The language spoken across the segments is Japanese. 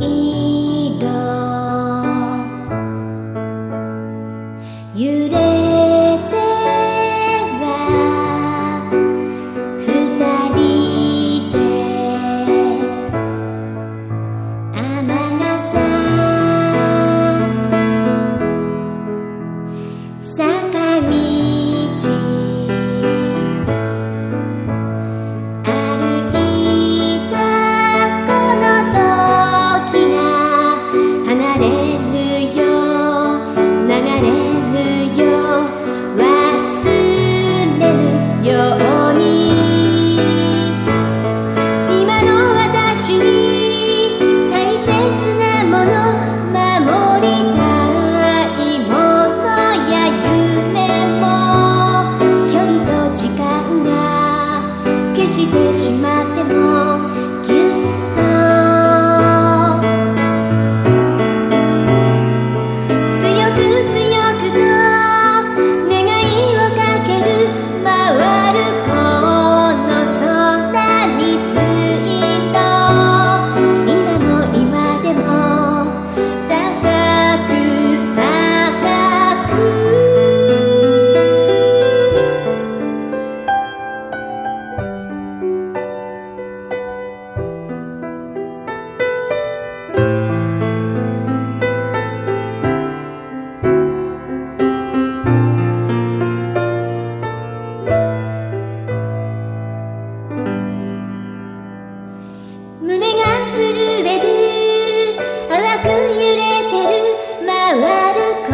ini してしまっても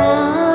love.